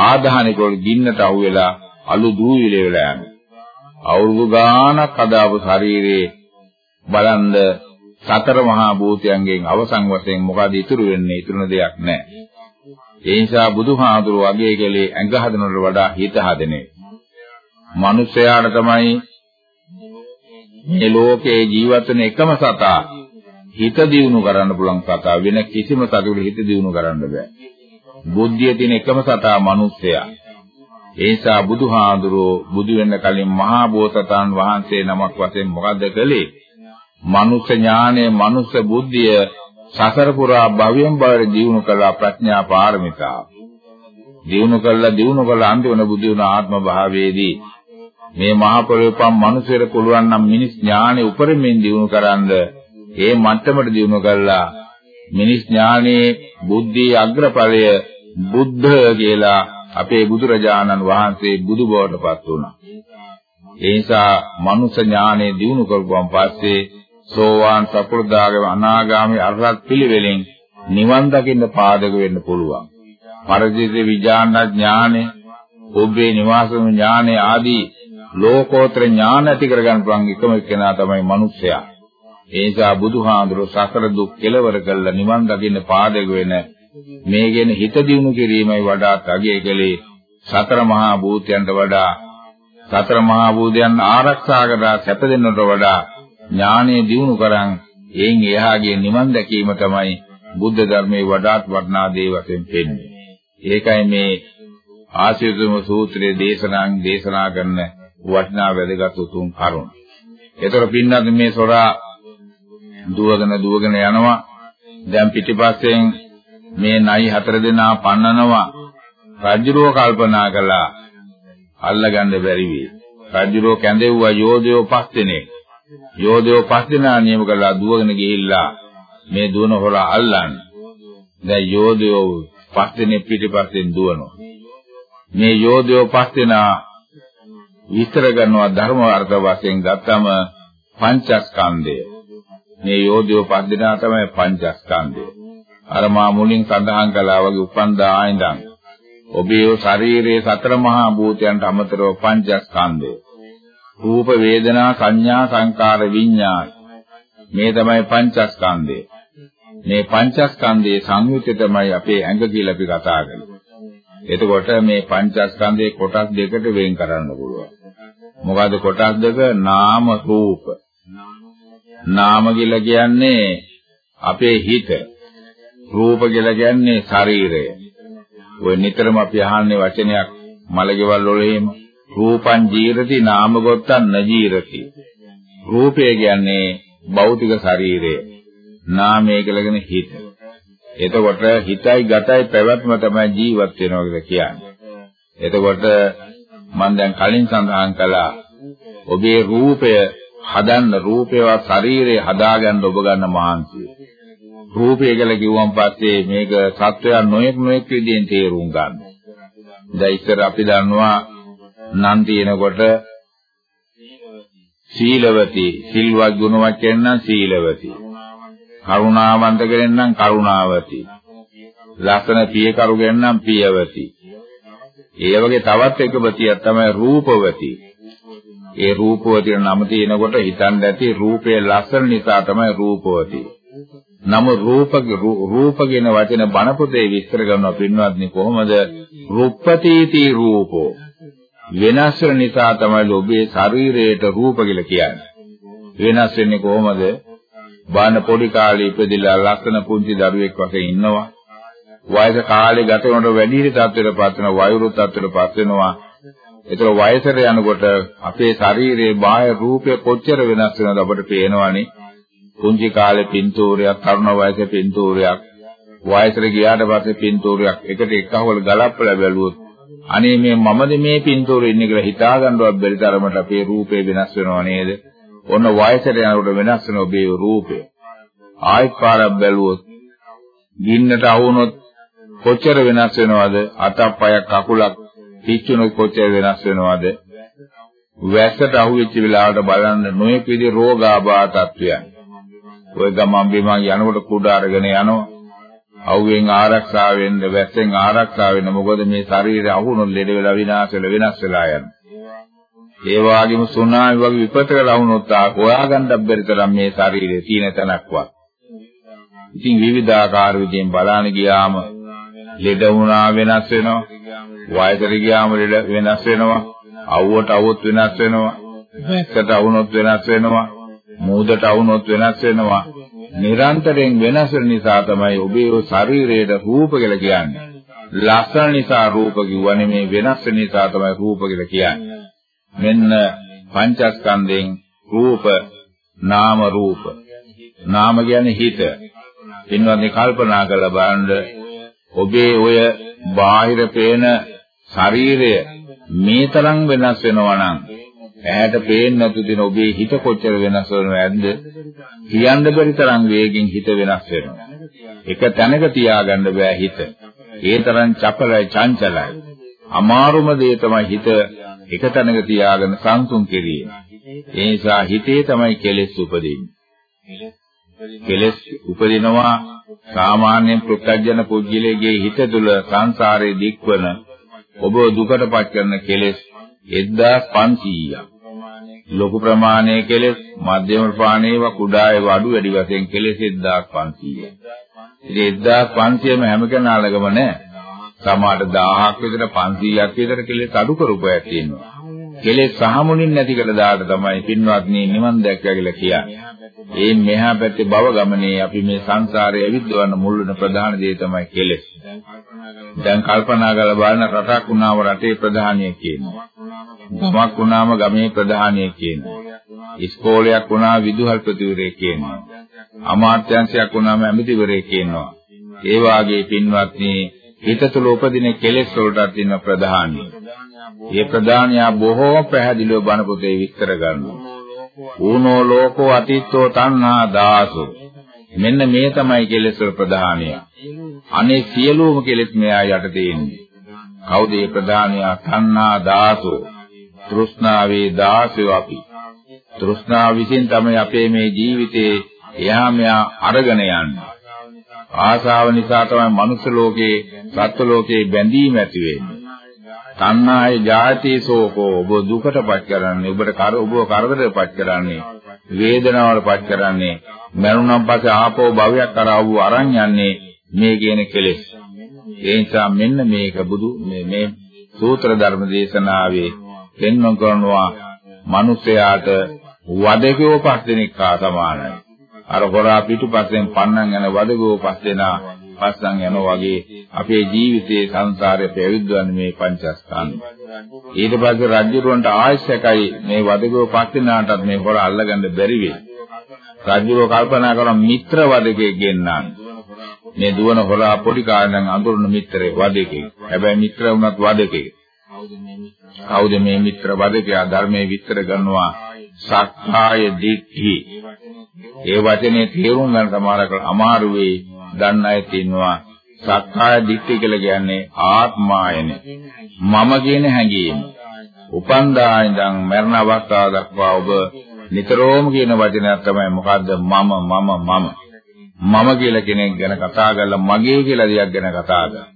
Speaker 2: ආදානය කළොත් ගින්නට අහු වෙලා අලු දූවිලි වෙලා යනවා. අවුරුදු ගාණක් අදාපු ශරීරේ බලන්ද සතර මහා භූතයන්ගෙන් අවසන් වශයෙන් මොකද ඉතුරු වෙන්නේ? ඉතුරුන දෙයක් නැහැ. ඒ නිසා බුදුහාඳුරු වගේ කලේ ඇඟ හදනවට වඩා හිත හදනේ. මිනිස්යාට තමයි මේ ලෝකේ ජීවත් වෙන එකම සතා හිත දියුණු කරන්න පුළුවන් සතා වෙන කිසිම සතෙකුට හිත දියුණු කරන්න බෑ. බුද්ධිය තියෙන එකම සතා මිනිස්සයා. ඒ නිසා බුදුහාඳුරෝ බුදු වෙන්න කලින් මහා බෝසතාණන් වහන්සේ නමක් වශයෙන් මොකද්ද කළේ? මනුෂ්‍ය ඥානය, මනුෂ්‍ය බුද්ධිය සසර පුරා භවයෙන් භවයට දියුණු කළා ප්‍රඥා පාරමිතා. දියුණු කළා දියුණු කළා අන්තිම බුදු වුණ ආත්ම භාවයේදී මේ මහ පොළොවේ පම් මිනිසෙට පුළුවන් නම් මිනිස් ඥානෙ උපරිමයෙන් දියුණු කරන්ද ඒ මට්ටමට දියුණු කළා මිනිස් ඥානයේ බුද්ධියේ අග්‍රඵලය බුද්ධ කියලා අපේ බුදුරජාණන් වහන්සේ බුදු බවට පත් වුණා. ඒ නිසා මනුෂ්‍ය ඥානෙ දියුණු කරපුවන් පස්සේ සෝවාන් සකෘදාගම අනාගාමි අරහත් පිළිවෙලෙන් නිවන් දකින්න පාදක වෙන්න පුළුවන්. පරිජිත විඥාන ඥානෙ, ඔබේ නිවාසම ඥානෙ ආදී ලෝකෝත්තර ඥාන ඇති කරගන්න පුළුවන් එකම කෙනා තමයි මිනිසයා. ඒ නිසා බුදුහාඳුර සසර දුක් කෙලවර කළ නිවන් දකින්න පාදක වෙන මේ ගැන හිත දියුණු කිරීමයි වඩාත් අගය කළේ සතර මහා භූතයන්ට වඩා සතර මහා භූතයන් ආරක්ෂා කරලා සැප දෙන්නට වඩා ඥානය දියුණු කරන් එයින් එහාගේ නිවන් දැකීම තමයි බුද්ධ ධර්මයේ වඩාත් වර්ණා දේ වශයෙන් පෙන්වන්නේ. ඒකයි මේ ආශිර්වාදම සූත්‍රයේ දේශනාන් දේශනා කරන වටිනා වැදගත් උතුම් කරුණ. ඒතර පින්නත් මේ සොරා දුවගෙන දුවගෙන යනවා. දැන් පිටිපස්සෙන් මේ නයි හතර දෙනා පන්නනවා. රජුරෝ කල්පනා කළා අල්ලගන්න බැරි වෙයි. රජුරෝ කැඳෙව්වා යෝධයෝ පස් දෙනෙක්. යෝධයෝ පස් දෙනා නියම කළා දුවගෙන ගිහිල්ලා මේ දුවන හොරා අල්ලන්න. දැන් යෝධයෝ පස් දෙනෙක් පිටිපස්සෙන් දුවනවා. මේ යෝධයෝ පස් දෙනා විස්තර කරනවා ධර්ම අර්ථ වශයෙන් ගත්තම පංචස්කන්ධය. මේ යෝධයෝ පස් දෙනා තමයි පංචස්කන්ධය. අර මා මුලින් සඳහන් කළා වගේ උපන්දා ආයිඳන් ඔබේ ශරීරයේ සතර මහා භූතයන්ට අමතරව පංචස්කන්ධය. රූප වේදනා සංඥා සංකාර විඥාන මේ තමයි පංචස්කන්ධය. මේ පංචස්කන්ධයේ සංයුතිය තමයි අපේ ඇඟ කියලා අපි කතා කරන්නේ. එතකොට මේ පංචස්කන්ධයේ කොටස් දෙකට වෙන් කරන්න පුළුවන්. මොකද කොටස් දෙක නාම රූප. නාම කියලා කියන්නේ අපේ හිත. රූප කියලා කියන්නේ ශරීරය. ඔය නිතරම අපි අහන්නේ වචනයක් මලකෙවල් වල එහෙම රූපං ජීරති නාම ගොත්තං නජීරති. රූපය කියන්නේ භෞතික ශරීරය. නාමය කියලාගෙන හිත. එතකොට හිතයි ගතයි පැවැත්ම තමයි ජීවත් වෙනවා කියලා කියන්නේ. එතකොට මම දැන් කලින් සඳහන් කළා ඔබේ රූපය හදන්න රූපේවත් ශරීරය හදාගන්න ඔබ ගන්න මහන්සිය. රූපය කියලා කිව්වන් පස්සේ මේක සත්වයන් නොයෙක් නොයෙක් විදිහෙන් තේරුම් ගන්න. දැන් ඉස්සර අපි දන්නවා නම් තියෙනකොට සීලවති. සිල්වත් ගුණවත් කෙනෙක් නම් සීලවති. කරුණාවන්ත කෙනෙක් නම් කරුණාවති. ලස්සන පියකරු කෙනෙක් නම් පියවති. ඒ වගේ තවත් එක බතියක් තමයි රූපවති. ඒ රූපවතිය නම තියෙනකොට හිතන්න ඇති රූපයේ ලස්සන නිසා තමයි රූපවති. නම රූප රූප කියන වචන බණ පොතේ විස්තර කරනවා පින්වත්නි කොහොමද? රුප්පතීති රූපෝ. වෙනස් වෙන නිසා තමයි ඔබේ ශරීරයට රූප කියලා කියන්නේ. වෙනස් වෙන්නේ කොහොමද? බාන පොඩි කාලේ ඉපදිලා ලස්සන පුංචි දරුවෙක් වශයෙන් ඉන්නවා. වයස කාලේ ගත වෙනකොට වැඩිහිටි තත්ත්වයට පත් වෙනවා, වයුරු තත්ත්වයට පත් වෙනවා. ඒතර වයසට යනකොට අපේ ශරීරයේ බාහිර රූපය කොච්චර වෙනස් වෙනවද අපට පේනවනේ. පුංචි කාලේ පින්තූරයක්, තරුණ වයසේ පින්තූරයක්, වයසට ගියාට පස්සේ පින්තූරයක් එකට එකවල ගලප්පලා බැලුවොත් අනේ මේ මමද මේ පින්තූරේ ඉන්නේ කියලා හිතා ගන්නවත් බැරි තරමට අපේ රූපේ වෙනස් වෙනව නේද? ඔන්න වයසට යනකොට වෙනස් වෙන ඔබේ රූපය. ආයෙත් පාරක් බැලුවොත් ගින්නට අහුනොත් කොච්චර වෙනස් වෙනවද? අතක් පයක් කකුලක් පිච්චුනොත් කොච්චර වෙනස් වෙනවද? වැස්සට අහුවෙච්ච වෙලාවට බලන්න නොයෙක් විදිහේ රෝගාබාධ තත්වයන්. ඔය ගමන් බිමන් යනකොට කුඩ අරගෙන යනවා. අවුවෙන් ආරක්ෂා වෙන්න, වැස්සෙන් ආරක්ෂා වෙන්න. මොකද මේ ශරීරය අහුනොත් ලෙඩ වෙලා විනාශ වෙලා වෙනස් වෙලා යනවා. ඒ වගේම සුනාමි වගේ විපතකට ලහුනොත් ආ හොයාගන්නත් බැරි තරම් මේ ශරීරයේ තියෙන තැනක්වත්. ඉතින් විවිධාකාර විදිහෙන් බලන්න ගියාම ලෙඩ වුණා වෙනස් වෙනවා. වයසට ගියාම ලෙඩ වෙනස් වෙනවා. අවුවට අවුත් වෙනස් වෙනවා. වැස්සට අවුනොත් වෙනස් වෙනවා. මූදට අවුනොත් වෙනස් වෙනවා. නිරන්තරයෙන් වෙනස් වෙන නිසා තමයි ඔබේ ශරීරයේ රූප කියලා කියන්නේ. ලස්සන නිසා රූප කිව්වනේ මේ වෙනස් වෙන නිසා තමයි රූප කියලා කියන්නේ. මෙන්න පංචස්කන්ධයෙන් රූප නාම රූප නාම කියන්නේ හිත ඉන්නවනේ කල්පනා කරලා බලන්න ඔබේ ඔය බාහිර පේන ශරීරය මේ තරම් වෙනස් වෙනවා නම් ඇහැට පේන්නේ නැතු දින ඔබේ හිත කොච්චර වෙනස් වෙනවද කියන්න බැරි තරම් වේගෙන් හිත වෙනස් වෙනවා එක තැනක තියාගන්න බෑ හිත ඒ තරම් චපලයි චංචලයි අමාරුම දේ තමයි හිත එක තැනක තියාගෙන සංසුන් කිරීම. ඒ නිසා හිතේ තමයි කෙලෙස් උපදින්නේ. කෙලෙස් උපදිනවා සාමාන්‍යයෙන් ප්‍රත්‍යජන පුජ්‍යලයේ හිත තුළ සංසාරේ දික්වන ඔබ දුකටපත් කරන කෙලෙස් 1500ක්. ලොකු ප්‍රමාණයේ කෙලෙස් මධ්‍යම ප්‍රමාණයේ කුඩා ඒවා අඩු වැඩි වශයෙන් කෙලෙස් 1500ක්. ඉතින් 1500ම හැම කෙනාලගම නැහැ. සමහරට 1000ක් විතර 500ක් විතර කෙලෙස් අඩු කරපුවා තියෙනවා. කෙලෙස් සහමුලින් නැති කළ දාට තමයි පින්වත්නි නිවන් දැක්කා කියලා කියන්නේ. ඒ මෙහා පැත්තේ භව ගමනේ අපි මේ සංසාරේ ඇවිද්දවන්න මුල් වෙන ප්‍රධාන දේ තමයි කෙලෙස්. දැන් කල්පනා කරලා බලන රටක් වුණාම රටේ ප්‍රධානිය කියනවා. ගමක් වුණාම ගමේ ප්‍රධානිය කියනවා. ඉස්කෝලයක් වුණා විදුහල්පතිවරයෙක් කියනවා. අමාත්‍යාංශයක් වුණාම ඇමතිවරයෙක් කියනවා. ඒ වාගේ පින්වත්නි හිත තුළ උපදින කෙලෙස් වලට තියෙන ප්‍රධානිය. මේ ප්‍රධානියා බොහෝ පැහැදිලිව බණ පොතේ විස්තර කරනවා. ඌනෝ ලෝකෝ අතිත්තෝ තණ්හා දාසෝ. මෙන්න මේ තමයි කෙලෙස් වල ප්‍රධානිය. අනේ සියලුම කෙලෙස් මෙයා යට තියෙන්නේ. කවුද මේ ප්‍රධානියා? තණ්හා දාසෝ. තෘෂ්ණාවේ දාසයෝ අපි. තෘෂ්ණාව විසින් තමයි අපේ මේ ජීවිතේ එහා මෙහා අරගෙන යන්නේ. ආශාව නිසා තමයි මනුෂ්‍ය ලෝකේ සත්ත්ව ලෝකේ බැඳීම ඇති වෙන්නේ. තණ්හාය ජාති සෝකෝ ඔබ දුකටපත් කරන්නේ ඔබට කර ඔබව කරදරයටපත් කරන්නේ වේදනාවටපත් කරන්නේ මරුණන් පස්සේ ආපෝ භවයක් කරා වූ අරන් යන්නේ මේ කියන කෙලෙස්. ඒ නිසා මෙන්න මේක බුදු මේ මේ සූත්‍ර ධර්ම දේශනාවේ පෙන්වන කරනවා මිනිසයාට වදකෝ පස් දෙනෙක් හා සමානයි. අර හොරා පිටුපස්සෙන් පන්නන් යන වදගෝ පස් දෙනා පස්සන් යනවා වගේ අපේ ජීවිතයේ සංසාරේ පැවිද්දවන්නේ මේ පංචස්කන්ධ. ඊට පස්සේ රජුරවන්ට ආයශකයි මේ වදගෝ පස් දෙනාටත් මේ හොරා අල්ලගන්න බැරි වෙයි. රජුව කල්පනා කරන මිත්‍ර වදකේ ගෙන්නන්න. මේ දුවන හොරා පොඩි කාලෙන් අඳුරන මිත්‍රේ වදකේ. හැබැයි මිත්‍ර වුණත් වදකේ. කවුද මේ මිත්‍ර වදකයා ධර්මයේ විස්තර කරනවා සක්කාය දිට්ඨි ඒ වචනේ තේරුම් ගන්න සමහරකට අමාරු වෙයි. දන්න අය තියෙනවා සක්කාය දිට්ඨිය කියලා කියන්නේ ආත්මායන. මම කියන හැඟීම. උපන්දා ඉඳන් මරණ අවස්ථාව දක්වා ඔබ නිතරම කියන වචනයක් තමයි මොකද්ද මම මම මම. මම කියලා කෙනෙක් ගැන කතා කරලා මගේ කියලා දෙයක් ගැන කතා කරනවා.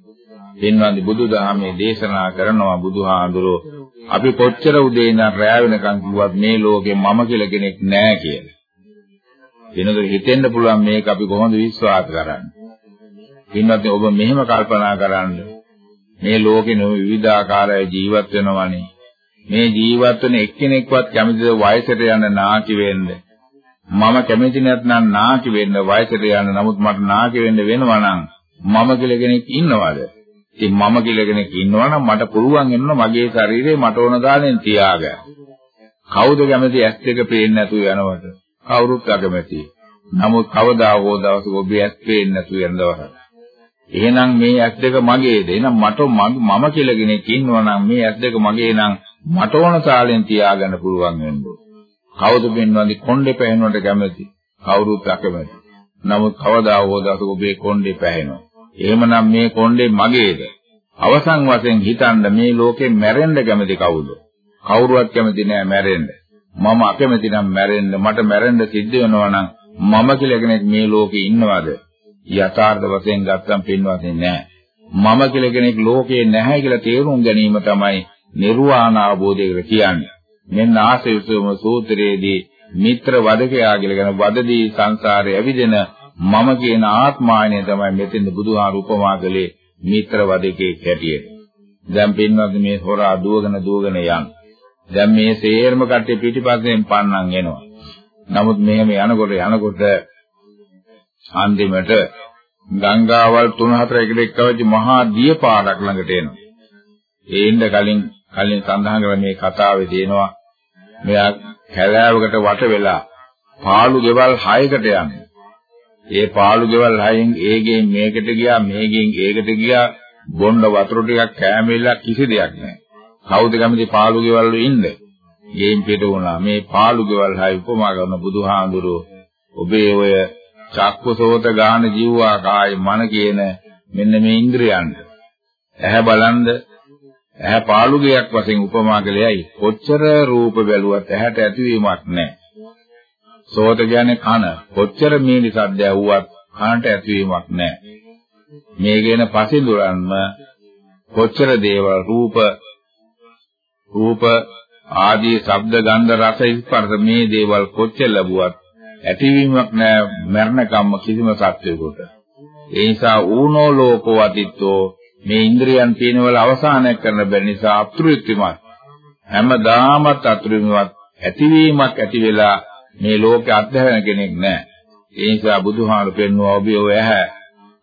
Speaker 2: පින්වන්දි බුදුදහමේ දේශනා කරනවා බුදුහාඳුරෝ අපි කොච්චර උදේ ඉඳන් රැය වෙනකන් කිව්වත් මේ ලෝකේ මම කියලා කෙනෙක් නැහැ කියලා. වෙනද හිතෙන්න පුළුවන් මේක අපි කොහොමද විශ්වාස කරන්නේ? පින්වත්නි ඔබ මෙහෙම කල්පනා කරන්න. මේ ලෝකේ නො විවිධාකාරය ජීවත් වෙනවනේ. මේ ජීවත් වෙන එක්කෙනෙක්වත් කැමතිද වයසට යන නාකි වෙන්න? මම කැමති නැත්නම් නාකි වෙන්න වයසට යන නමුත් මට නාකි වෙන්න වෙනවා නම් මම කියලා කෙනෙක් ඉන්නවද? ඉතින් මම කියලා කෙනෙක් ඉන්නවා නම් මට පුළුවන් වෙනවා මගේ ශරීරේ මට ඕන ගානෙන් තියාගන්න. කවුද කැමති ඇස් දෙක පේන්නේ නැතුව යනවට? කවුරුත් අකමැති. නමුත් කවදා හෝ දවසක ඔබ ඇස් පේන්නේ නැතුව යන දවසක්. එහෙනම් මේ ඇස් දෙක මගේද? එහෙනම් මට මම කියලා කෙනෙක් ඉන්නවා නම් මේ ඇස් දෙක මගේ නම් මට ඕන තාලෙන් තියාගන්න පුළුවන් වෙනවා. කවුද පෙන්වන්නේ කොණ්ඩේ පැහැෙනවට කැමති? කවුරුත් අකමැති. නමුත් කවදා හෝ දවසක ඔබේ කොණ්ඩේ පැහැෙනවා. එහෙමනම් මේ කොණ්ඩේ මගේද? අවසන් වශයෙන් හිතන්න මේ ලෝකෙ මැරෙන්න කැමති කවුද? කවුරුවත් කැමති නෑ මැරෙන්න. මම අකමැති නම් මැරෙන්න මට මැරෙන්න සිද්ධ වෙනවා නම් මම කියලා කෙනෙක් මේ ලෝකේ ඉන්නවද? යථාර්ථ වශයෙන් ගත්තම් පින්වත්නි නෑ. මම කියලා කෙනෙක් ලෝකේ නැහැ කියලා තේරුම් ගැනීම තමයි නිර්වාණ අවබෝධය කියලා කියන්නේ. මෙන්න ආසයසම සූත්‍රයේදී මිත්‍ර වදකයා කියලා කියන වදදී සංසාරේ ඇවිදෙන මම කියන ආත්මායනය තමයි මෙතෙන් බුදුහාර උපමා කළේ මිත්‍ර වදකේ හැටියට. දැන් පින්වත් මේ හොරා දුවගෙන දුවගෙන යන. දැන් මේ සේර්ම කට්ටිය පිටිපස්සෙන් පන්නන් එනවා. නමුත් මෙහෙම යනකොට යනකොට අන්තිමට ගංගාවල් 3-4 එකට එක්කවච්ච මහා දිය පාරක් ළඟට එනවා. ඒ ඉන්න කලින් කලින් සඳහන් කරන මේ කතාවේ තියෙනවා මෙයා කැලෑවකට වට වෙලා පාළු ගෙවල් 6කට යන්නේ. ඒ පාළු ගෙවල් 6න් ඒගෙන් මේකට ගියා මේගෙන් ඒකට ගියා බොණ්ඩ වතුර ටිකක් කෑමෙලා කිසි දෙයක් නැහැ. කවුද කැමති පාළු ගෙවල් වල ඉන්න? ගෙයින් පිට වුණා. මේ පාළු ගෙවල් 6 උපමා කරන බුදුහාඳුරෝ ඔබේ ඔය චක්කසෝත ගාන ජීවා කාය මන කියන මෙන්න මේ ඉන්ද්‍රයන්ට ඇහැ බලන්ද ඇහැ පාළුගයක් වශයෙන් උපමා කළේයි කොච්චර රූප බැලුවත් ඇහැට ඇතිවීමක් නැහැ. සෝත කියන්නේ කන. කොච්චර මේ නිසද්ද ඇහුවත් කනට ඇතිවීමක් නැහැ. මේ කියන පසින්දුරන්ම කොච්චර දේවල් රූප රූප ආදී ශබ්ද ගන්ධ රස ස්පර්ශ මේ දේවල් කොච්චර ලැබුවත් ඇතිවීමක් නැහැ මරණකම්ම කිසිම සත්‍යයකට. ඒ නිසා ඌනෝ ලෝකෝ අතිත්තෝ මේ ඉන්ද්‍රියන් පිනවල අවසානයක් කරන්න බැරි නිසා අතුරුත්‍රිමත් හැමදාමත් අතුරුත්‍රිමත් ඇතිවීමක් ඇති වෙලා මේ ලෝකේ අත්හැරෙන කෙනෙක් නැහැ. ඒ නිසා බුදුහාමුදුරු පෙන්වුවා ඔබ ඔය ඇහැ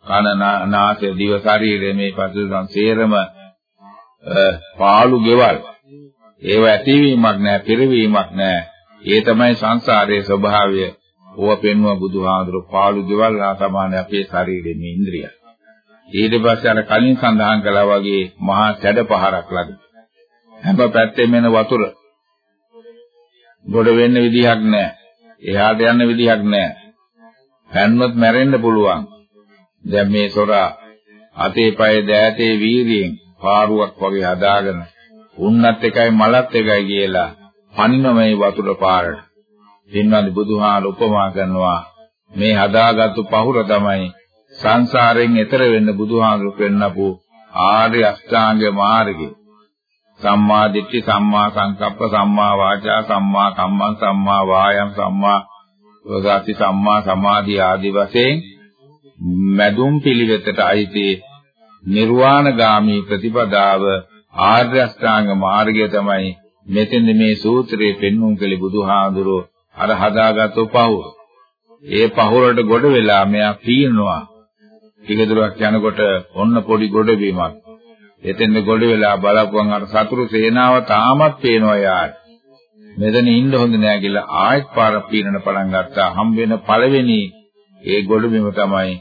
Speaker 2: කන නාසය දිව ශරීරය මේ පසුසම් සේරම පාළු ගෙවල් ඒව ඇතිවීමක් නැහැ පිරවීමක් නැහැ. ඒ තමයි සංසාරයේ ස්වභාවය. ඕව පෙන්වුවා බුදුහාමුදුරු පාළු ගෙවල් හා සමාන අපේ ශරීරයේ මේ ඉන්ද්‍රිය. ඊට පස්සේ අර කලින් සඳහන් කළා වගේ මහා සැඩ පහරක් ළඟ හැම පැත්තෙම එන වතුර ගොඩ වෙන්න විදිහක් නැහැ. එහාට යන්න විදිහක් නැහැ. පැන්නොත් මැරෙන්න පුළුවන්. දැන් මේ සොරා අතේ පය දෑතේ වීරියෙන් පාරුවක් වගේ හදාගෙන උන්නත් එකයි මලත් එකයි කියලා පනින මේ වතුර පාරට. පින්වත් බුදුහාම උපමා කරනවා මේ හදාගත්තු පහුර තමයි සංසාරයෙන් එතර වෙන්න බුදුහාමුදුරු පෙන්නපු ආර්ය අෂ්ටාංග මාර්ගය. සම්මා දිට්ඨි සම්මා සංකප්ප සම්මා වාචා සම්මා කම්මං සම්මා වායම් සම්මා වදාති සම්මා සමාධි ආදී වශයෙන් මැදුම් පිළිවෙතට අයිති නිර්වාණගාමී ප්‍රතිපදාව ආර්ය අෂ්ටාංග මාර්ගය තමයි මෙතෙන්ද මේ සූත්‍රයේ පෙන්වුම් කළේ බුදුහාඳුරෝ අර හදාගත්තු පහුර. ඒ පහුරට ගොඩ වෙලා මෙයා පීනවා. ටික දුරක් යනකොට ඔන්න පොඩි ගොඩබිමක්. එතෙන්ද ගොඩ වෙලා බලපුවන් අර සතුරු සේනාව තාමත් පේනවා යාට. මෙතන ඉන්න හොඳ නෑ කියලා ආයෙත් පාර පීනන පටන් ගත්තා. හම් වෙන පළවෙනි ඒ ගොඩබිම තමයි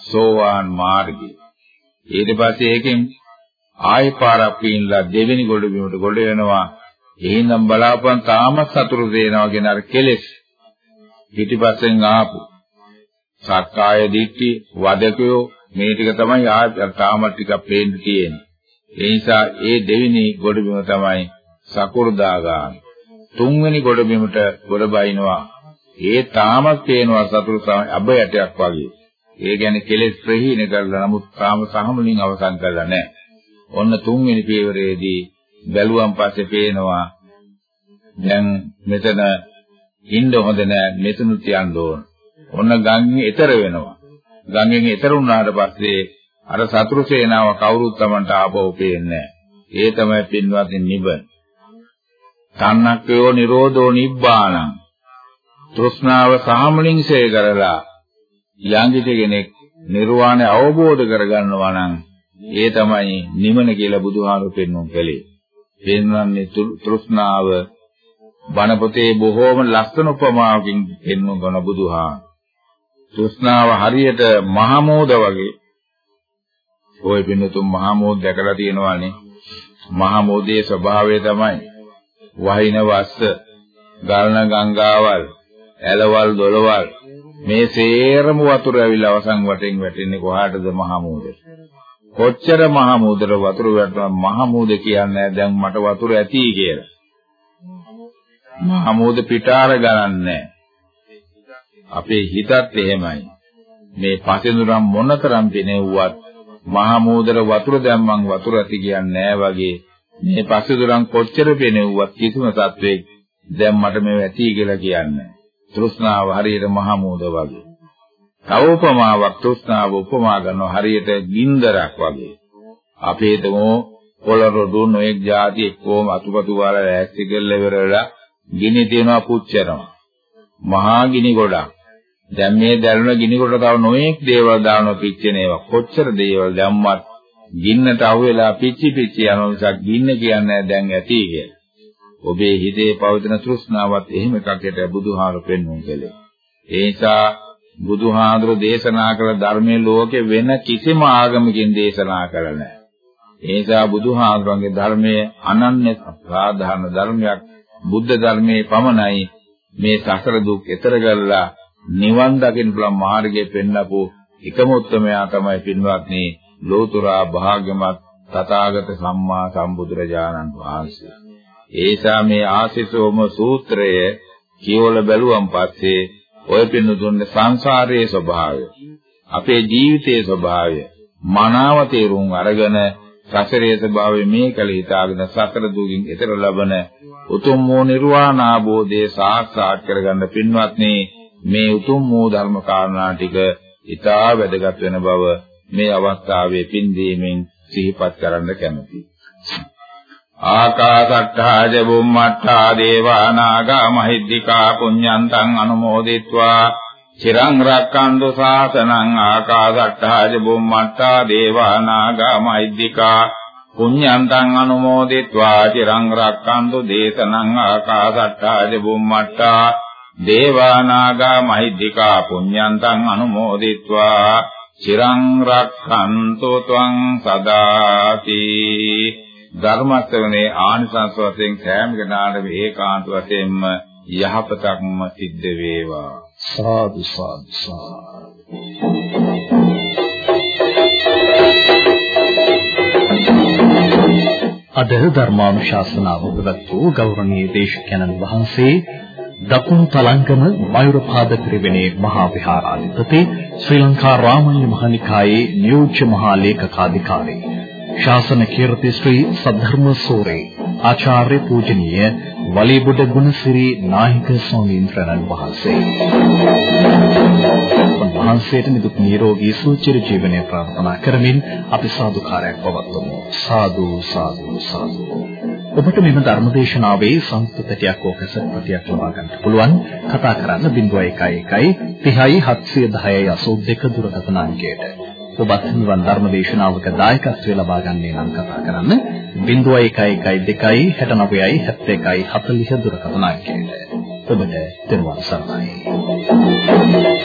Speaker 2: සෝවාන් මාර්ගය. ඊට පස්සේ ඒකෙන් ආයෙ පාරක් පීනලා දෙවෙනි ගොඩබිමට ගොඩ වෙනවා. එහෙනම් බලාපන් තාමත් සතුරු සේනාව ගැන අර කෙලෙස් පිටිපස්සෙන් ආපු සක්කාය දිට්ඨි වදකයෝ මේ ටික තමයි තාම ටිකක් පේන්න තියෙන්නේ. ඒ නිසා ඒ දෙවෙනි ගොඩබිම තමයි සකු르දාගාමි. තුන්වෙනි ගොඩබිමට ගොඩ බයිනවා. ඒ තාමත් පේනවා සතුරු අබයටයක් වගේ. ඒ කියන්නේ කෙලෙස් ප්‍රහීන කරලා නමුත් තාම සහමුලින් අවසන් කරලා නැහැ. ඔන්න තුන්වෙනි පියවරේදී බැලුවන් පස්සේ පේනවා දැන් මෙතන ඉන්න හොඳ නැහැ මෙතනුත් යන්න ඕන. ඔන්න ගංගෙන් එතර වෙනවා. ගංගෙන් එතර වුණාට පස්සේ අර සතුරු සේනාව කවුරුත් Tamanට ආපහු පේන්නේ ඒ තමයි පින්වත්නි නිබන. තන්නක්කයෝ නිරෝධෝ නිබ්බාණං. තෘෂ්ණාව සාමලින්සේ කරලා යංගිත කෙනෙක් නිර්වාණය අවබෝධ කරගන්නවා නම් ඒ තමයි නිවන කියලා බුදුහාමුදුරු පෙන්වුම් කළේ. පෙන්වන්නේ තෘෂ්ණාව බණ පොතේ බොහෝම ලස්සන උපමාවකින් පෙන්වන ගන බුදුහාමුදුරු. තෘෂ්ණාව හරියට මහමෝද වගේ ඔය පින්නතුන් මහමෝද දැකලා තියෙනවානේ මහමෝදේ ස්වභාවය තමයි වහින වස්ස ගලන ගංගාවල්, ඇලවල් දොළවල් මේ සේරම වතුර ඇවිල්ලා අවසන් වටෙන් වැටෙන්නේ කොහාටද මහමූදට. කොච්චර මහමූදට වතුර වැටුණා මහමූද කියන්නේ දැන් මට වතුර ඇති කියලා. මහමූද පිටාර ගණන්නේ අපේ හිතත් එහෙමයි. මේ පසිනුරම් මොනතරම් පිනෙව්වත් මහමූදර වතුර දැම්මන් වතුර ඇති කියන්නේ වගේ මේ පසිනුරම් කොච්චර පිනෙව්වත් කිසිම තත්වෙක් දැන් මට මේ ඇති කියලා කියන්නේ. තෘෂ්ණාව හරියට මහමූද වගේ. තව උපමාවක් තෘෂ්ණාව උපමා කරනවා හරියට ගින්දරක් වගේ. අපේ තමෝ පොළරොඩු නොඑක් જાති එක්කෝම අතුපතු වල රැස්ති කෙල්ල ඉවරලා ගිනි තියනවා පුච්චනවා. මහා ගිනි ගොඩක්. දැන් මේ දැල්ුණ ගිනි ගොඩ තව නොඑක් දේවල් දානවා පිච්චෙන ඒවා. කොච්චර දේවල් දැම්මත් ගින්නට අහුවෙලා පිච්චි පිච්චි යන නිසා ගින්න කියන්නේ දැන් ඇති කියලා. ඔබේ හිතේ පවතින තෘෂ්ණාවත් එහෙම එකකට බුදුහාර පෙන්වුම් කළේ. ඒ නිසා බුදුහාඳුර දේශනා කළ ධර්මයේ ලෝකේ වෙන කිසිම ආගමකින් දේශනා කළ නැහැ. ඒ නිසා බුදුහාඳුරන්ගේ ධර්මයේ අනන්‍ය සාධාරණ ධර්මයක් බුද්ධ ධර්මයේ පමණයි මේ සසර දුක් එතර ගල්ලා නිවන් දකින්න පුළුවන් මාර්ගය පෙන්වපු එකම උත්මයා තමයි පින්වත්නි ලෝතුරා භාග්‍යමත් තථාගත සම්මා සම්බුදුරජාණන් වහන්සේ. ඒසා මේ ආසිසෝම සූත්‍රය කියවල බැලුවම් පස්සේ ඔය පින්නතුන්ගේ සංසාරයේ ස්වභාවය අපේ ජීවිතයේ ස්වභාවය මනාව තේරුම් අරගෙන සසරේ ස්වභාවය මේ කල හිතාගෙන සතර දුකින් එතර ලබන උතුම් වූ නිර්වාණ ආબોධය සාක්ෂාත් කරගන්න පින්වත්නි මේ උතුම් වූ ධර්ම කාරණා ටික ඊටා වැදගත් වෙන බව මේ අවස්ථාවේ පින්දීමෙන් සිහිපත් කරන්න කැමැතියි. ආකාසට්ඨා ච බුම්මට්ඨා දේවා නාග මහිද්దికා පුඤ්ඤන්තං අනුමෝදිත්වා චිරං රක්칸තු සාසනං ආකාසට්ඨා ච බුම්මට්ඨා දේවා නාග මහිද්దికා පුඤ්ඤන්තං අනුමෝදිත්වා චිරං රක්칸තු දේශනං ආකාසට්ඨා ච බුම්මට්ඨා දේවා නාග මහිද්దికා පුඤ්ඤන්තං අනුමෝදිත්වා චිරං රක්칸තු ත්වං සදාති ධර්මස්තවනේ ආනිසංස වශයෙන් සෑම කෙනාටම ඒකාන්ත වශයෙන්ම යහපතක්ම සිද්ධ වේවා.
Speaker 1: සාදු සාදු සාදු. අද ධර්මානුශාසනාව පැවැත්වූ ගෞරවනීය දේශකයන්න් වහන්සේ දකුණු තලංගම මයුරපාද ත්‍රිවෙණේ මහා විහාරාධිපති ශ්‍රී ලංකා රාමඤ්ඤ මහනිකායේ නියෝජ්‍ය මහා ලේකකාධිකාරී ශාසන කීර්ති ශ්‍රී සද්ධර්ම සෝරේ ආචාර්ය පූජනීය වලීබුඩ ගුණසිරි නාහික ස්වාමීන් වහන්සේ. වහන්සේට නිදුක් නිරෝගී සුවචිර ජීවනය ප්‍රාර්ථනා කරමින් අපි සාදුකාරයක් පවත්වමු. සාදු සාදු සාදු. ඔබට මෙම ධර්මදේශනාවේ සංස්කෘතියක් හෝ කැසට්පටියක් ලබා ගන්නට පුළුවන් කතා කරන්න 0111 30 710 82 දුරකථන අංකයට ඔබත් නිවන් ධර්ම දේශනාවක දායකත්වය ලබා ගන්නේ නම් කතා කරන්න. 0112 69 71 40 දුරකථන අංකයට. ඔබට දරුවන් සරණයි.